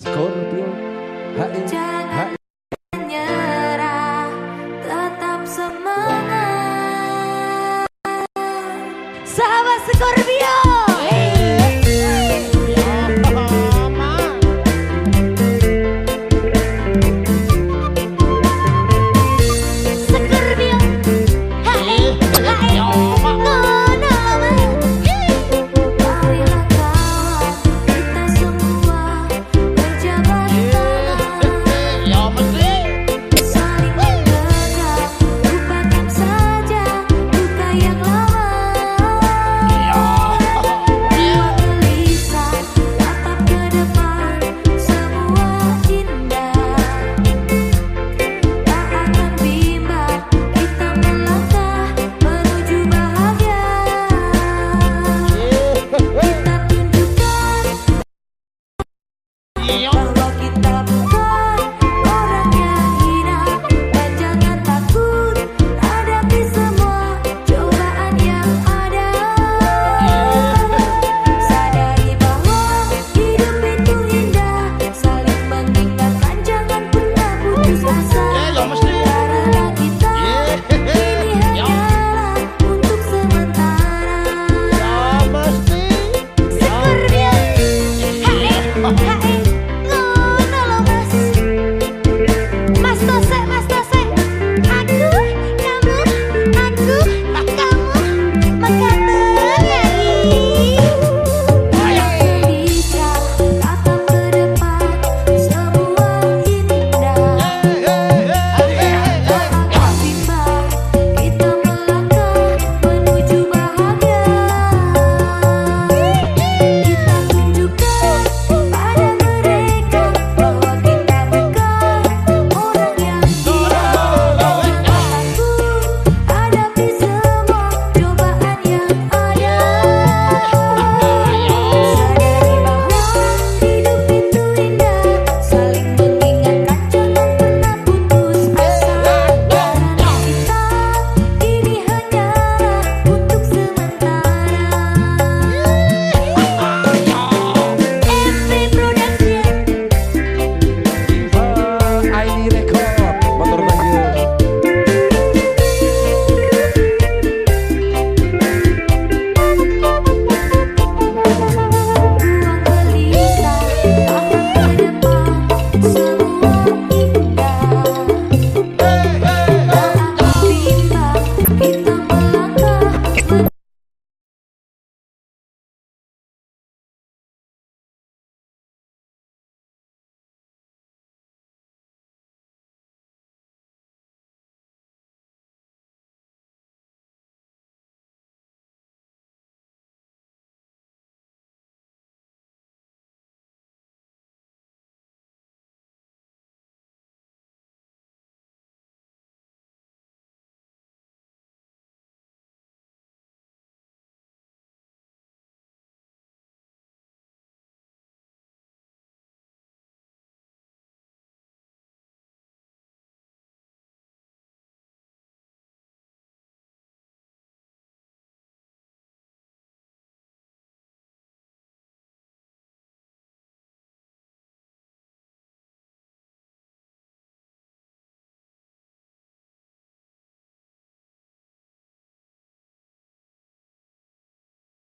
Scorpio HI Jangan nyerah, tetap semangat. Sahabat Scorpio. Scorpio.